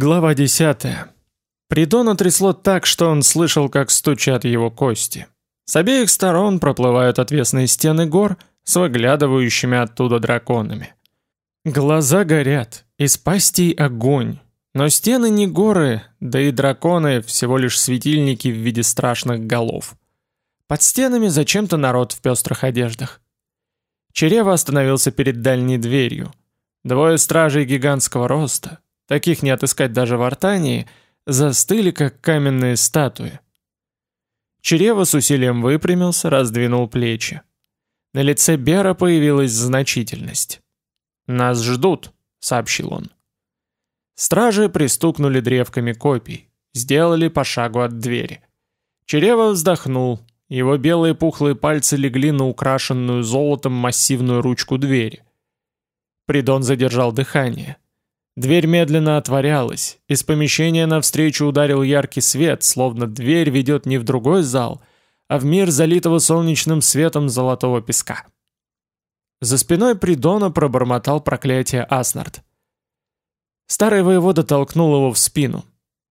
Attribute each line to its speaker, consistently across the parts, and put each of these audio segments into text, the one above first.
Speaker 1: Глава 10. Придона трясло так, что он слышал, как стучат его кости. С обеих сторон проплывают отвесные стены гор с выглядывающими оттуда драконами. Глаза горят, из пастей огонь. Но стены не горы, да и драконы всего лишь светильники в виде страшных голов. Под стенами зачем-то народ в пестрых одеждах. Черева остановился перед дальней дверью. Двое стражей гигантского роста, таких не отыскать даже в Артании, застыли, как каменные статуи. Черева с усилием выпрямился, раздвинул плечи. На лице Бера появилась значительность. «Нас ждут», — сообщил он. Стражи пристукнули древками копий, сделали по шагу от двери. Черева вздохнул, его белые пухлые пальцы легли на украшенную золотом массивную ручку двери. Придон задержал дыхание. Дверь медленно отворялась. Из помещения навстречу ударил яркий свет, словно дверь ведет не в другой зал, а в мир залитого солнечным светом золотого песка. За спиной Придона пробормотал проклятие Аснард. Старый воевода толкнул его в спину.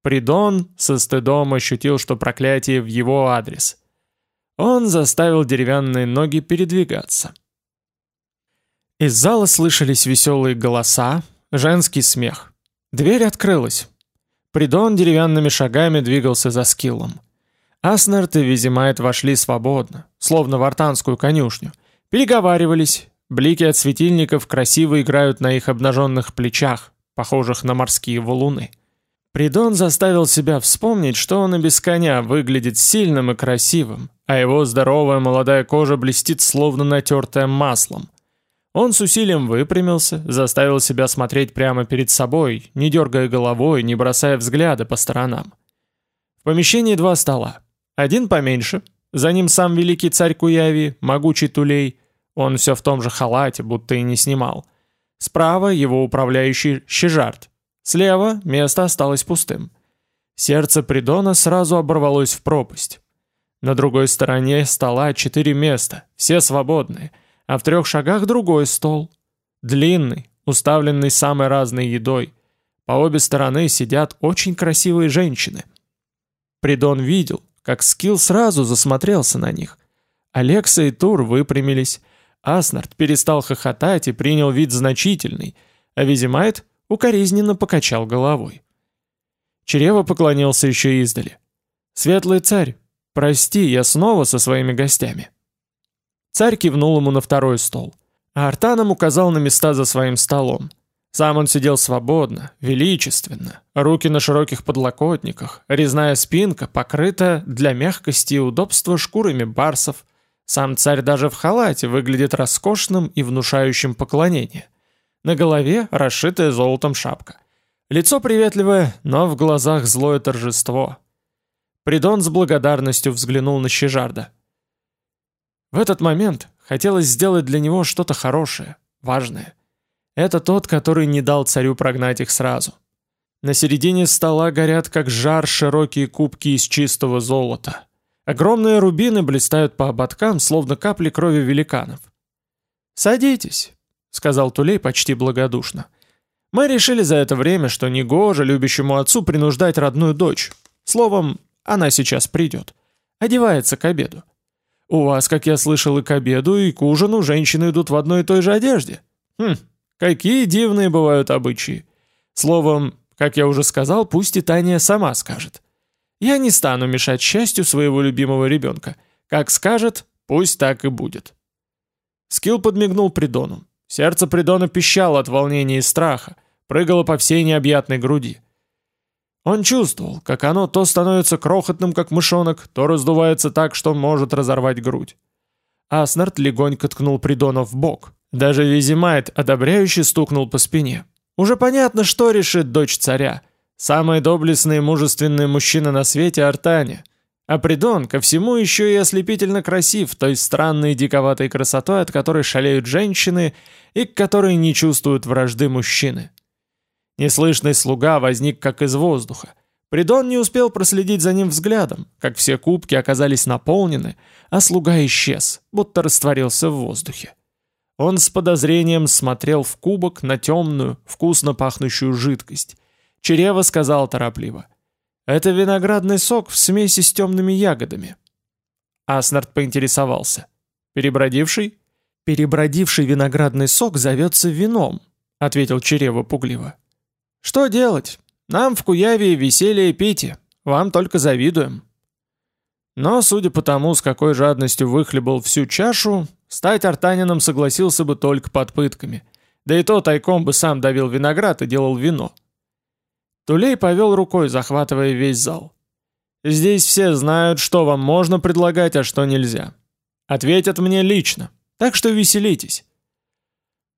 Speaker 1: Придон со стыдом ощутил, что проклятие в его адрес. Он заставил деревянные ноги передвигаться. Из зала слышались веселые голоса, Женский смех. Дверь открылась. Придон деревянными шагами двигался за скиллом. Аснард и Визимайт вошли свободно, словно в артанскую конюшню. Переговаривались. Блики от светильников красиво играют на их обнаженных плечах, похожих на морские валуны. Придон заставил себя вспомнить, что он и без коня выглядит сильным и красивым, а его здоровая молодая кожа блестит словно натертая маслом. Он с усилием выпрямился, заставил себя смотреть прямо перед собой, не дергая головой, не бросая взгляда по сторонам. В помещении два стола. Один поменьше, за ним сам великий царь Куяви, могучий Тулей, он все в том же халате, будто и не снимал. Справа его управляющий Щежарт. Слева место осталось пустым. Сердце Придона сразу оборвалось в пропасть. На другой стороне стола четыре места, все свободные — а в трех шагах другой стол. Длинный, уставленный самой разной едой. По обе стороны сидят очень красивые женщины. Придон видел, как Скилл сразу засмотрелся на них. Алекса и Тур выпрямились. Аснард перестал хохотать и принял вид значительный, а Визимайт укоризненно покачал головой. Черева поклонился еще издали. «Светлый царь, прости, я снова со своими гостями». Царь кивнул ему на второй стол. А Артанам указал на места за своим столом. Сам он сидел свободно, величественно, руки на широких подлокотниках, резная спинка покрыта для мягкости и удобства шкурами барсов. Сам царь даже в халате выглядит роскошным и внушающим поклонение. На голове расшитая золотом шапка. Лицо приветливое, но в глазах злое торжество. Придон с благодарностью взглянул на Щежарда. В этот момент хотелось сделать для него что-то хорошее, важное. Это тот, который не дал царю прогнать их сразу. На середине стола горят как жар широкие кубки из чистого золота. Огромные рубины блистают по ободкам, словно капли крови великанов. «Садитесь», — сказал Тулей почти благодушно. «Мы решили за это время, что негоже любящему отцу принуждать родную дочь. Словом, она сейчас придет. Одевается к обеду. У вас, как я слышал, и к обеду, и к ужину женщины идут в одной и той же одежде. Хм, какие дивные бывают обычаи. Словом, как я уже сказал, пусть и Таня сама скажет. Я не стану мешать счастью своего любимого ребенка. Как скажет, пусть так и будет. Скилл подмигнул Придону. Сердце Придона пищало от волнения и страха, прыгало по всей необъятной груди. Он чувствовал, как оно то становится крохотным, как мышонок, то раздувается так, что может разорвать грудь. Аснард легонько ткнул Придона в бок. Даже Визимайт одобряюще стукнул по спине. Уже понятно, что решит дочь царя. Самый доблестный и мужественный мужчина на свете Артане. А Придон ко всему еще и ослепительно красив той странной диковатой красотой, от которой шалеют женщины и к которой не чувствуют вражды мужчины. Неслышный слуга возник как из воздуха. Придон не успел проследить за ним взглядом, как все кубки оказались наполнены, а слуга исчез, будто растворился в воздухе. Он с подозрением смотрел в кубок на темную, вкусно пахнущую жидкость. Черева сказал торопливо. «Это виноградный сок в смеси с темными ягодами». Аснард поинтересовался. «Перебродивший?» «Перебродивший виноградный сок зовется вином», — ответил Черева пугливо. «Что делать? Нам в Куяве веселье пейте. Вам только завидуем». Но, судя по тому, с какой жадностью выхлебал всю чашу, стать артанином согласился бы только под пытками. Да и то тайком бы сам давил виноград и делал вино. Тулей повел рукой, захватывая весь зал. «Здесь все знают, что вам можно предлагать, а что нельзя. Ответят мне лично, так что веселитесь».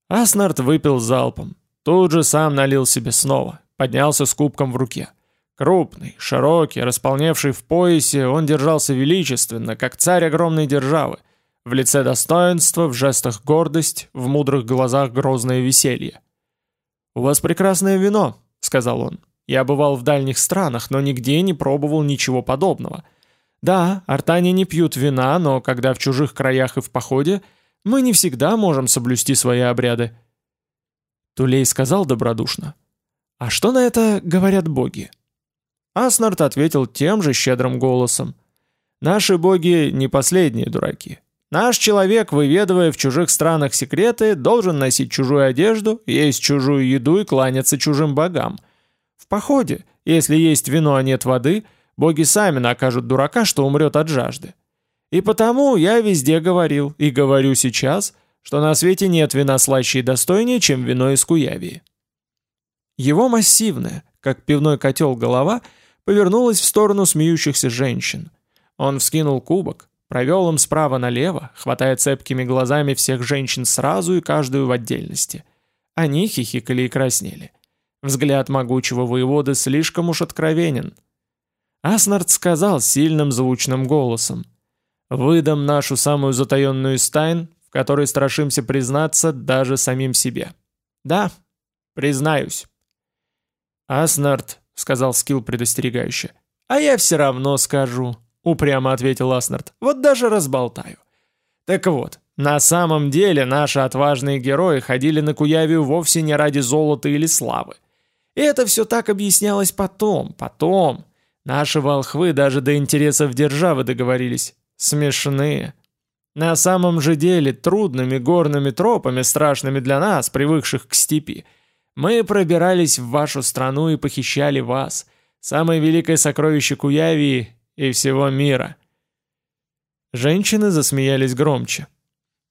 Speaker 1: Аснард выпил залпом. Тут же сам налил себе снова, поднялся с кубком в руке. Крупный, широкий, располневший в поясе, он держался величественно, как царь огромной державы. В лице достоинства, в жестах гордость, в мудрых глазах грозное веселье. «У вас прекрасное вино», — сказал он. Я бывал в дальних странах, но нигде не пробовал ничего подобного. Да, артане не пьют вина, но когда в чужих краях и в походе, мы не всегда можем соблюсти свои обряды. Тулей сказал добродушно. «А что на это говорят боги?» Аснард ответил тем же щедрым голосом. «Наши боги не последние дураки. Наш человек, выведывая в чужих странах секреты, должен носить чужую одежду, есть чужую еду и кланяться чужим богам. В походе, если есть вино, а нет воды, боги сами накажут дурака, что умрет от жажды. И потому я везде говорил, и говорю сейчас, что на свете нет вина слаще и достойнее, чем вино из Куявии. Его массивная, как пивной котел голова, повернулась в сторону смеющихся женщин. Он вскинул кубок, провел им справа налево, хватая цепкими глазами всех женщин сразу и каждую в отдельности. Они хихикали и краснели. Взгляд могучего воеводы слишком уж откровенен. Аснард сказал сильным звучным голосом. «Выдам нашу самую затаенную стайн, в которой страшимся признаться даже самим себе. Да, признаюсь». «Аснард», — сказал Скилл предостерегающе. «А я все равно скажу», — упрямо ответил Аснард. «Вот даже разболтаю. Так вот, на самом деле наши отважные герои ходили на Куявию вовсе не ради золота или славы. И это все так объяснялось потом, потом. Наши волхвы даже до интересов державы договорились. Смешные. На самом же деле трудными горными тропами, страшными для нас, привыкших к степи, мы пробирались в вашу страну и похищали вас, самое великое сокровище Куявии и всего мира. Женщины засмеялись громче.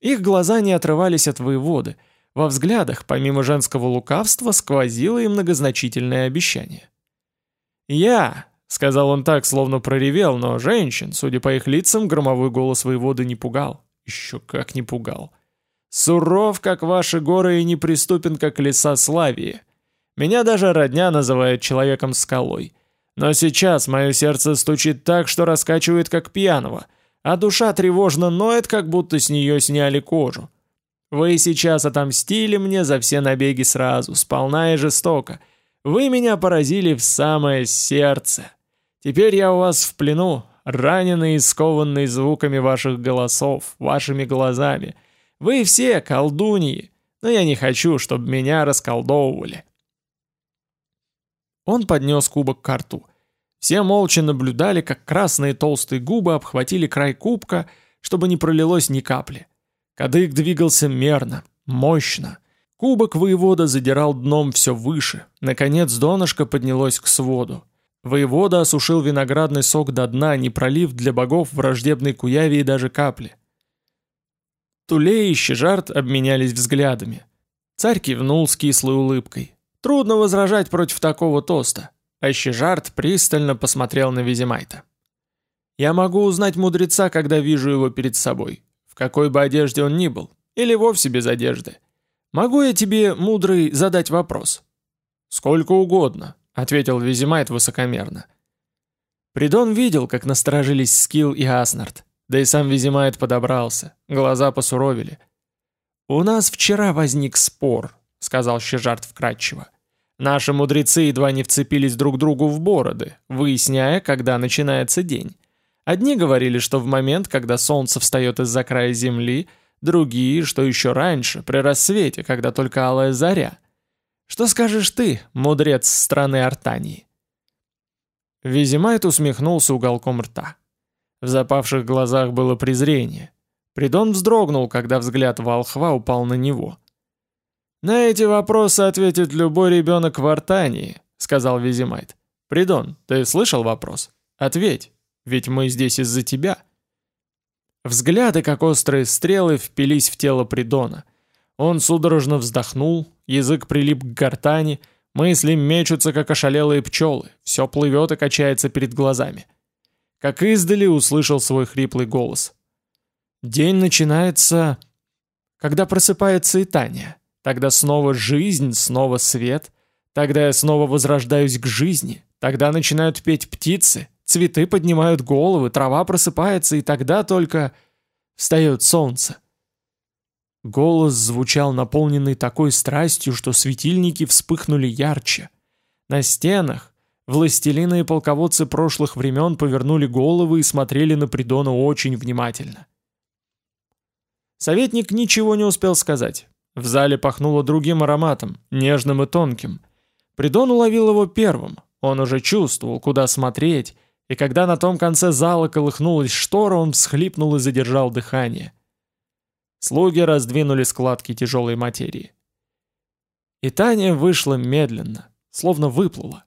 Speaker 1: Их глаза не отрывались от воеводы – во взглядах, помимо женского лукавства, сквозило и многозначительное обещание. «Я», — сказал он так, словно проревел, но женщин, судя по их лицам, громовой голос воеводы не пугал. Еще как не пугал. «Суров, как ваши горы, и неприступен, как леса Славии. Меня даже родня называет человеком-скалой. Но сейчас мое сердце стучит так, что раскачивает, как пьяного, а душа тревожно ноет, как будто с нее сняли кожу. Вы сейчас отомстили мне за все набеги сразу, сполна и жестоко. Вы меня поразили в самое сердце. Теперь я у вас в плену, раненый и скованный звуками ваших голосов, вашими глазами. Вы все колдуньи, но я не хочу, чтобы меня расколдовывали. Он поднес кубок к рту. Все молча наблюдали, как красные толстые губы обхватили край кубка, чтобы не пролилось ни капли. Кадык двигался мерно, мощно. Кубок воевода задирал дном все выше. Наконец донышко поднялось к своду. Воевода осушил виноградный сок до дна, не пролив для богов враждебной куяви и даже капли. Тулей и Щежарт обменялись взглядами. Царь кивнул с кислой улыбкой. Трудно возражать против такого тоста. А Щежарт пристально посмотрел на Визимайта. «Я могу узнать мудреца, когда вижу его перед собой, в какой бы одежде он ни был, или вовсе без одежды. Могу я тебе, мудрый, задать вопрос?» «Сколько угодно», — ответил Визимайт высокомерно. Придон видел, как насторожились Скилл и Аснард, да и сам Визимайт подобрался, глаза посуровили. «У нас вчера возник спор», — сказал Щежарт вкратчиво. «Наши мудрецы едва не вцепились друг другу в бороды, выясняя, когда начинается день. Одни говорили, что в момент, когда солнце встает из-за края земли, другие, что еще раньше, при рассвете, когда только алая заря. Что скажешь ты, мудрец страны Артании?» Визимайт усмехнулся уголком рта. В запавших глазах было презрение. Придон вздрогнул, когда взгляд волхва упал на него. «На эти вопросы ответит любой ребенок в Артании», — сказал Визимайт. «Придон, ты слышал вопрос? Ответь, ведь мы здесь из-за тебя». Взгляды, как острые стрелы, впились в тело Придона. Он судорожно вздохнул, язык прилип к гортани, мысли мечутся, как ошалелые пчелы, все плывет и качается перед глазами. Как издали услышал свой хриплый голос. День начинается, когда просыпается и Таня. Тогда снова жизнь, снова свет. Тогда я снова возрождаюсь к жизни. Тогда начинают петь птицы, Цветы поднимают головы, трава просыпается, и тогда только встает солнце. Голос звучал наполненный такой страстью, что светильники вспыхнули ярче. На стенах властелины и полководцы прошлых времен повернули головы и смотрели на Придона очень внимательно. Советник ничего не успел сказать. В зале пахнуло другим ароматом, нежным и тонким. Придон уловил его первым. Он уже чувствовал, куда смотреть, и когда на том конце зала колыхнулась штора, он всхлипнул и задержал дыхание. Слуги раздвинули складки тяжелой материи. И Таня вышла медленно, словно выплыла.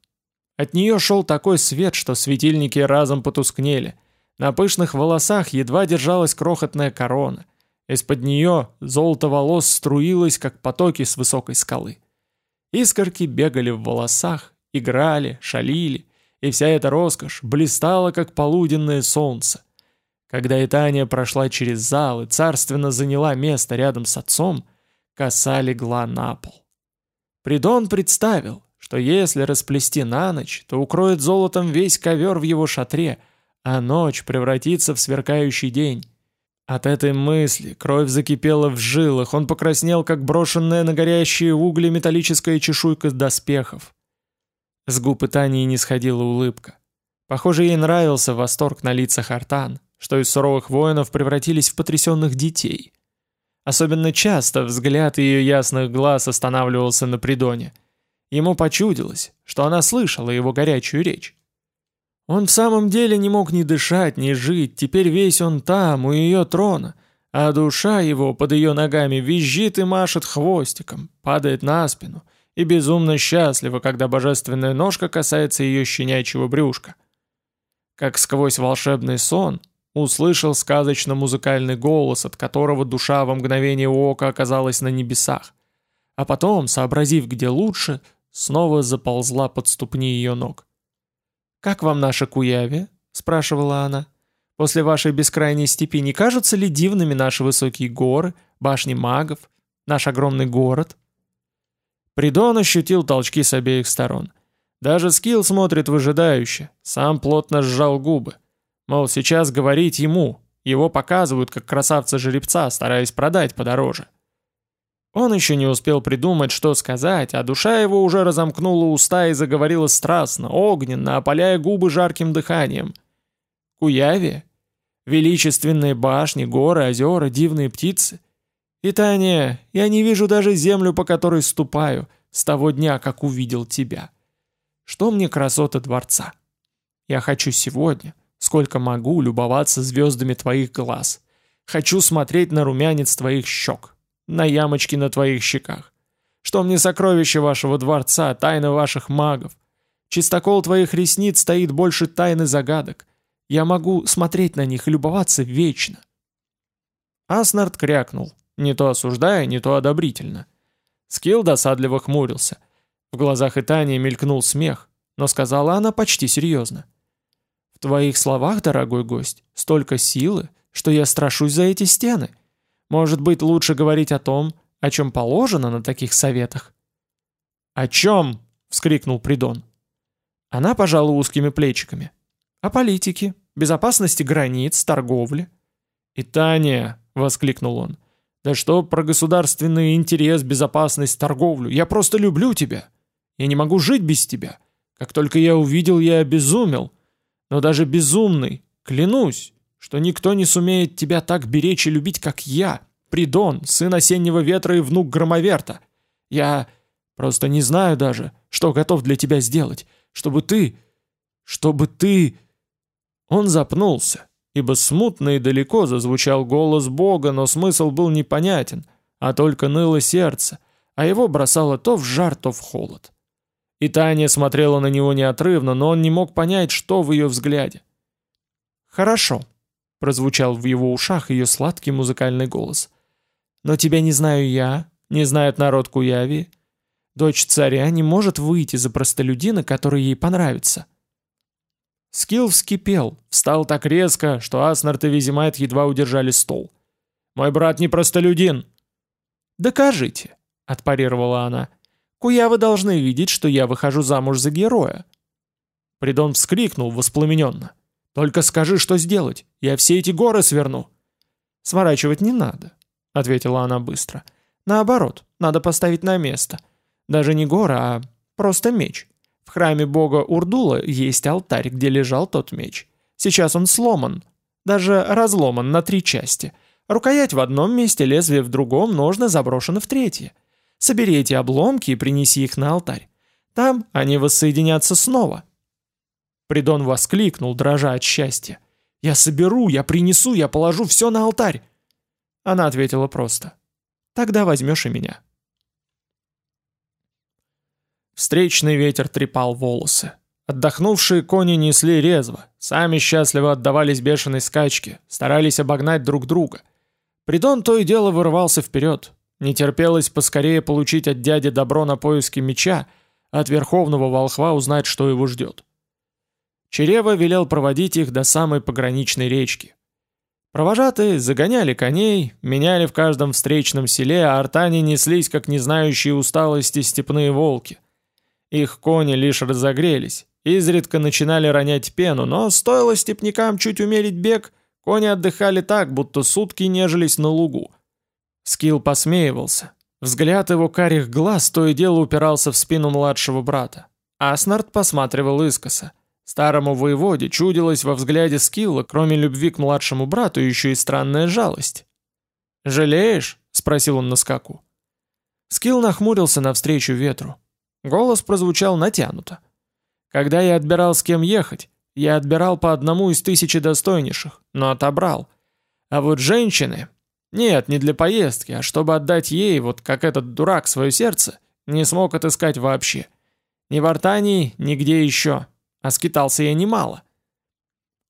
Speaker 1: От нее шел такой свет, что светильники разом потускнели. На пышных волосах едва держалась крохотная корона. Из-под нее золото волос струилось, как потоки с высокой скалы. Искорки бегали в волосах, играли, шалили, и вся эта роскошь блистала, как полуденное солнце. Когда Итания прошла через зал и царственно заняла место рядом с отцом, коса легла на пол. Придон представил, что если расплести на ночь, то укроет золотом весь ковер в его шатре, а ночь превратится в сверкающий день. От этой мысли кровь закипела в жилах, он покраснел, как брошенная на горящие угли металлическая чешуйка доспехов. С губ Итании не сходила улыбка. Похоже, ей нравился восторг на лицах Артан, что из суровых воинов превратились в потрясенных детей. Особенно часто взгляд ее ясных глаз останавливался на Придоне. Ему почудилось, что она слышала его горячую речь. Он в самом деле не мог ни дышать, ни жить, теперь весь он там, у ее трона, а душа его под ее ногами визжит и машет хвостиком, падает на спину, и безумно счастлива, когда божественная ножка касается ее щенячьего брюшка. Как сквозь волшебный сон услышал сказочно-музыкальный голос, от которого душа во мгновение ока оказалась на небесах, а потом, сообразив, где лучше, снова заползла под ступни ее ног. «Как вам наша Куяви?» — спрашивала она. «После вашей бескрайней степи не кажутся ли дивными наши высокие горы, башни магов, наш огромный город?» Придон ощутил толчки с обеих сторон. Даже Скилл смотрит выжидающе, сам плотно сжал губы. Мол, сейчас говорить ему, его показывают как красавца-жеребца, стараясь продать подороже. Он еще не успел придумать, что сказать, а душа его уже разомкнула уста и заговорила страстно, огненно, опаляя губы жарким дыханием. Куяви? Величественные башни, горы, озера, дивные птицы — и Таня, я не вижу даже землю, по которой ступаю, с того дня, как увидел тебя. Что мне красота дворца? Я хочу сегодня, сколько могу, любоваться звездами твоих глаз. Хочу смотреть на румянец твоих щек, на ямочки на твоих щеках. Что мне сокровища вашего дворца, тайны ваших магов? Чистокол твоих ресниц стоит больше тайны загадок. Я могу смотреть на них и любоваться вечно. Аснард крякнул, не то осуждая, не то одобрительно. Скилл досадливо хмурился. В глазах Итании мелькнул смех, но сказала она почти серьезно. «В твоих словах, дорогой гость, столько силы, что я страшусь за эти стены. Может быть, лучше говорить о том, о чем положено на таких советах?» «О чем?» — вскрикнул Придон. Она пожала узкими плечиками. «О политике, безопасности границ, торговле». «И Таня!» — воскликнул он. Да что про государственный интерес, безопасность, торговлю. Я просто люблю тебя. Я не могу жить без тебя. Как только я увидел, я обезумел. Но даже безумный, клянусь, что никто не сумеет тебя так беречь и любить, как я, Придон, сын осеннего ветра и внук громоверта. Я... Просто не знаю даже, что готов для тебя сделать, чтобы ты... чтобы ты...» Он запнулся, ибо смутно и далеко зазвучал голос Бога, но смысл был непонятен, а только ныло сердце, а его бросало то в жар, то в холод. И Таня смотрела на него неотрывно, но он не мог понять, что в ее взгляде. «Хорошо», — прозвучал в его ушах ее сладкий музыкальный голос. «Но тебя не знаю я, не знает народ Куяви. Дочь царя не может выйти за простолюдина, который ей понравится». Скилл вскипел, встал так резко, что Аснард и Визимайт едва удержали стол. «Мой брат не простолюдин!» «Докажите», — отпарировала она. «Куявы должны видеть, что я выхожу замуж за героя». Придон вскрикнул воспламененно. Только скажи, что сделать. Я все эти горы сверну». «Сворачивать не надо», — ответила она быстро. «Наоборот, надо поставить на место. Даже не горы, а просто меч. В храме бога Урдула есть алтарь, где лежал тот меч. Сейчас он сломан, даже разломан на три части. Рукоять в одном месте, лезвие в другом, ножны заброшены в третье. Собери эти обломки и принеси их на алтарь. Там они воссоединятся снова, Придон воскликнул, дрожа от счастья. «Я соберу, я принесу, я положу все на алтарь!» Она ответила просто. «Тогда возьмешь и меня». Встречный ветер трепал волосы. Отдохнувшие кони несли резво, сами счастливо отдавались бешеной скачке, старались обогнать друг друга. Придон то и дело вырывался вперед. Не терпелось поскорее получить от дяди добро на поиски меча, а от верховного волхва узнать, что его ждет. Черева велел проводить их до самой пограничной речки. Провожатые загоняли коней, меняли в каждом встречном селе, а артане неслись, как не знающие усталости степные волки. Их кони лишь разогрелись, изредка начинали ронять пену, но стоило степнякам чуть умерить бег, кони отдыхали так, будто сутки нежились на лугу. Скилл посмеивался. Взгляд его карих глаз то и дело упирался в спину младшего брата. Аснард посматривал искоса. Старому воеводе чудилось во взгляде Скилла, кроме любви к младшему брату, еще и странная жалость. «Жалеешь?» — спросил он на скаку. Скилл нахмурился навстречу ветру. Голос прозвучал натянуто. «Когда я отбирал с кем ехать, я отбирал по одному из тысячи достойнейших, но отобрал. А вот женщины... Нет, не для поездки, а чтобы отдать ей, вот как этот дурак, свое сердце, не смог отыскать вообще. Ни в Артании, нигде еще. А скитался я немало.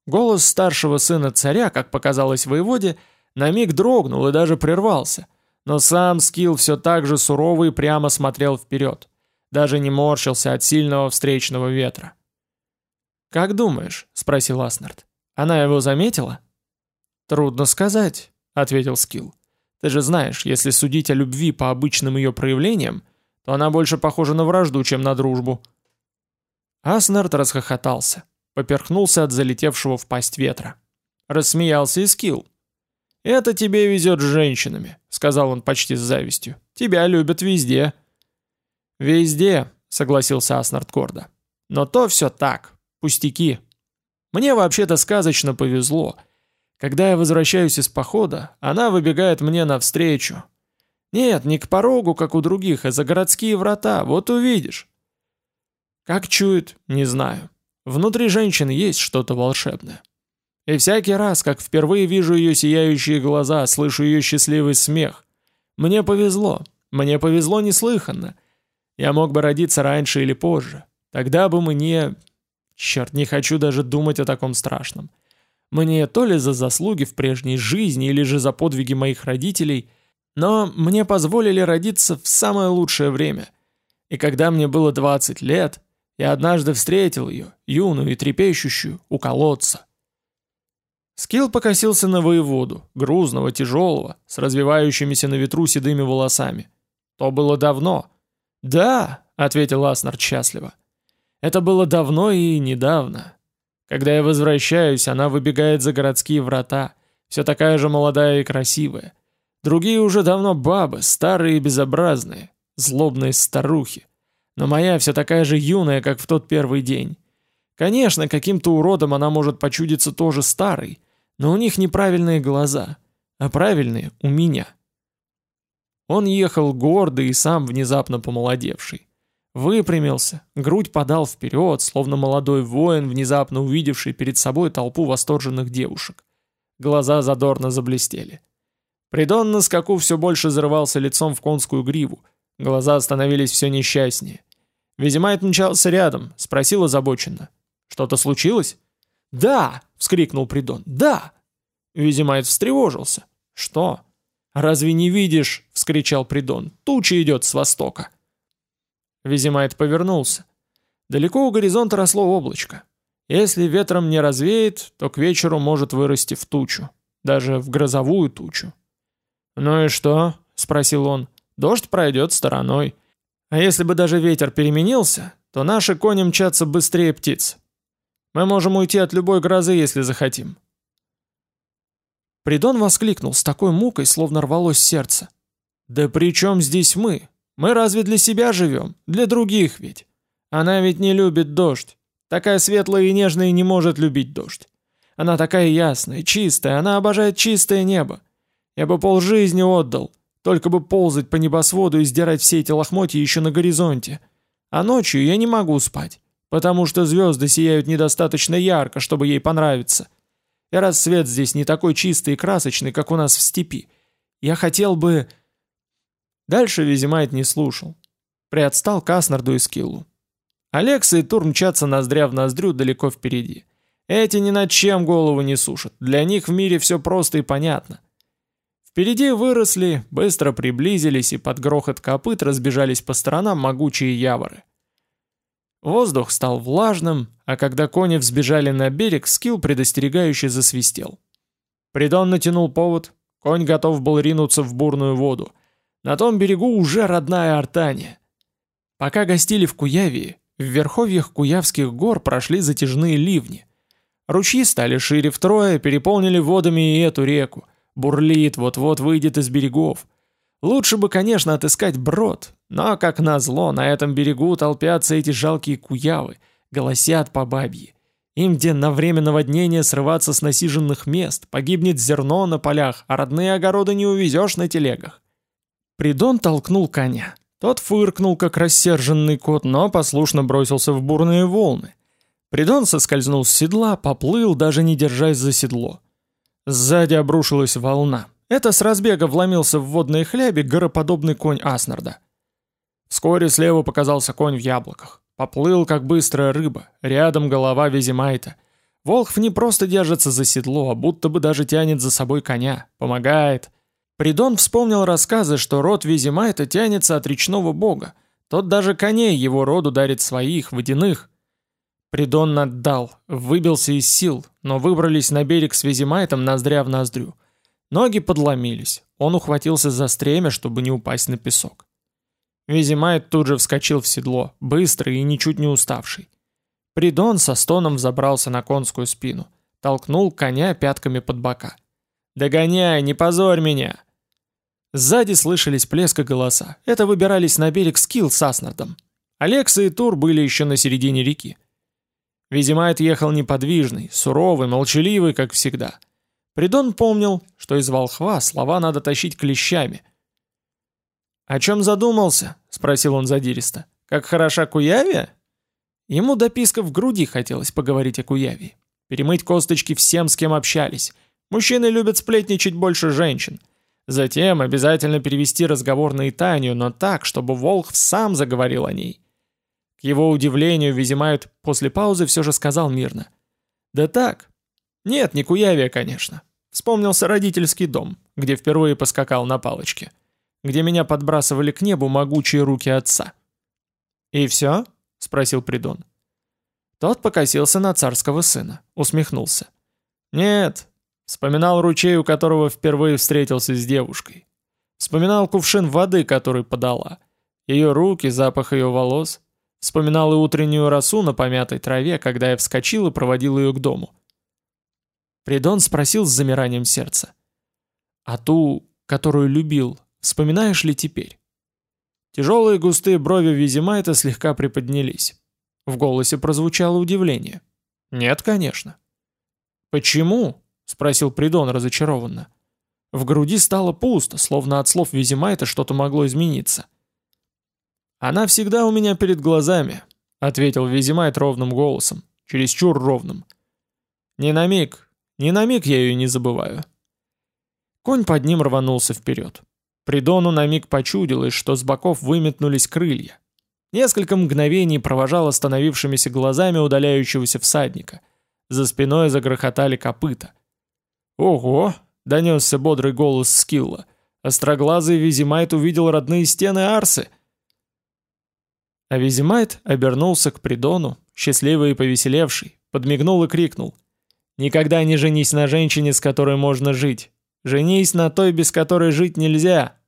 Speaker 1: Голос старшего сына царя, как показалось воеводе, на миг дрогнул и даже прервался, но сам Скилл все так же сурово и прямо смотрел вперед, даже не морщился от сильного встречного ветра. «Как думаешь?» — спросил Аснард. «Она его заметила?» «Трудно сказать», — ответил Скилл. «Ты же знаешь, если судить о любви по обычным ее проявлениям, то она больше похожа на вражду, чем на дружбу». Аснард расхохотался, поперхнулся от залетевшего в пасть ветра. Рассмеялся и скилл. «Это тебе везет с женщинами», — сказал он почти с завистью. «Тебя любят везде». «Везде», — согласился Аснард гордо. «Но то все так, пустяки. Мне вообще-то сказочно повезло. Когда я возвращаюсь из похода, она выбегает мне навстречу. Нет, не к порогу, как у других, а за городские врата, вот увидишь. Как чует, не знаю. Внутри женщины есть что-то волшебное. И всякий раз, как впервые вижу ее сияющие глаза, слышу ее счастливый смех. Мне повезло. Мне повезло неслыханно. Я мог бы родиться раньше или позже. Тогда бы мне... Черт, не хочу даже думать о таком страшном. Мне то ли за заслуги в прежней жизни, или же за подвиги моих родителей, но мне позволили родиться в самое лучшее время. И когда мне было 20 лет, я однажды встретил ее, юную и трепещущую, у колодца. Скилл покосился на воеводу, грузного, тяжелого, с развивающимися на ветру седыми волосами. То было давно. «Да», — ответил Аснард счастливо. «Это было давно и недавно. Когда я возвращаюсь, она выбегает за городские врата, все такая же молодая и красивая. Другие уже давно бабы, старые и безобразные, злобные старухи но моя все такая же юная, как в тот первый день. Конечно, каким-то уродом она может почудиться тоже старой, но у них неправильные глаза, а правильные у меня. Он ехал гордый и сам внезапно помолодевший. Выпрямился, грудь подал вперед, словно молодой воин, внезапно увидевший перед собой толпу восторженных девушек. Глаза задорно заблестели. Придон на скаку все больше зарывался лицом в конскую гриву. Глаза становились все несчастнее. Визимайт мчался рядом, спросил озабоченно. «Что-то случилось?» «Да!» — вскрикнул Придон. «Да!» Визимайт встревожился. «Что?» «Разве не видишь?» — вскричал Придон. «Туча идет с востока!» Визимайт повернулся. Далеко у горизонта росло облачко. Если ветром не развеет, то к вечеру может вырасти в тучу. Даже в грозовую тучу. «Ну и что?» — спросил он. «Дождь пройдет стороной. А если бы даже ветер переменился, то наши кони мчатся быстрее птиц. Мы можем уйти от любой грозы, если захотим». Придон воскликнул с такой мукой, словно рвалось сердце. «Да при чем здесь мы? Мы разве для себя живем? Для других ведь. Она ведь не любит дождь. Такая светлая и нежная не может любить дождь. Она такая ясная, чистая, она обожает чистое небо. Я бы полжизни отдал, только бы ползать по небосводу и сдирать все эти лохмотья еще на горизонте. А ночью я не могу спать, потому что звезды сияют недостаточно ярко, чтобы ей понравиться. И рассвет здесь не такой чистый и красочный, как у нас в степи. Я хотел бы... Дальше Визимайт не слушал. Приотстал Каснарду и Скиллу. Алекса и Тур мчатся ноздря в ноздрю далеко впереди. Эти ни над чем голову не сушат. Для них в мире все просто и понятно. Впереди выросли, быстро приблизились и под грохот копыт разбежались по сторонам могучие яворы. Воздух стал влажным, а когда кони взбежали на берег, скилл предостерегающе засвистел. Придон натянул повод, конь готов был ринуться в бурную воду. На том берегу уже родная Артания. Пока гостили в Куявии, в верховьях Куявских гор прошли затяжные ливни. Ручьи стали шире втрое, переполнили водами и эту реку. Бурлит, вот-вот выйдет из берегов. Лучше бы, конечно, отыскать брод, но, как назло, на этом берегу толпятся эти жалкие куявы, голосят по бабье. Им где на время наводнения срываться с насиженных мест, погибнет зерно на полях, а родные огороды не увезешь на телегах. Придон толкнул коня. Тот фыркнул, как рассерженный кот, но послушно бросился в бурные волны. Придон соскользнул с седла, поплыл, даже не держась за седло. Сзади обрушилась волна. Это с разбега вломился в водные хляби гороподобный конь Аснарда. Вскоре слева показался конь в яблоках. Поплыл, как быстрая рыба, рядом голова Визимайта. Волхв не просто держится за седло, а будто бы даже тянет за собой коня, помогает — Придон вспомнил рассказы, что род Визимайта тянется от речного бога. Тот даже коней его роду дарит своих, водяных. Придон отдал, выбился из сил, но выбрались на берег с Визимайтом ноздря в ноздрю. Ноги подломились, он ухватился за стремя, чтобы не упасть на песок. Визимайт тут же вскочил в седло, быстрый и ничуть не уставший. Придон со стоном взобрался на конскую спину, толкнул коня пятками под бока. «Догоняй, не позорь меня!» Сзади слышались плеск и голоса. Это выбирались на берег Скилл с Аснардом. Алекса и Тур были еще на середине реки. Визимайт ехал неподвижный, суровый, молчаливый, как всегда. Придон помнил, что из волхва слова надо тащить клещами. «О чем задумался?» — спросил он задиристо. «Как хороша Куявия?» Ему до писка в груди хотелось поговорить о Куявии. Перемыть косточки всем, с кем общались. Мужчины любят сплетничать больше женщин. Затем обязательно перевести разговор на Итанию, но так, чтобы Волхв сам заговорил о ней. К его удивлению, Визимайт после паузы все же сказал мирно. «Да так. Нет, не Куявия, конечно. Вспомнился родительский дом, где впервые поскакал на палочке. Где меня подбрасывали к небу могучие руки отца». «И все?» — спросил Придон. Тот покосился на царского сына, усмехнулся. «Нет, Вспоминал ручей, у которого впервые встретился с девушкой. Вспоминал кувшин воды, который подала. Ее руки, запах ее волос. Вспоминал и утреннюю росу на помятой траве, когда я вскочил и проводил ее к дому. Придон спросил с замиранием сердца. «А ту, которую любил, вспоминаешь ли теперь?» Тяжелые густые брови Визимайта слегка приподнялись. В голосе прозвучало удивление. «Нет, конечно». «Почему?» — спросил Придон разочарованно. В груди стало пусто, словно от слов Визимайта что-то могло измениться. «Она всегда у меня перед глазами», — ответил Визимайт ровным голосом, чересчур ровным. «Ни на миг, ни на миг я ее не забываю». Конь под ним рванулся вперед. Придону на миг почудилось, что с боков выметнулись крылья. Несколько мгновений провожал остановившимися глазами удаляющегося всадника. За спиной загрохотали копыта. «Ого!» — донесся бодрый голос Скилла. Остроглазый Визимайт увидел родные стены Арсы. А Визимайт обернулся к Придону, счастливый и повеселевший, подмигнул и крикнул. «Никогда не женись на женщине, с которой можно жить. Женись на той, без которой жить нельзя!»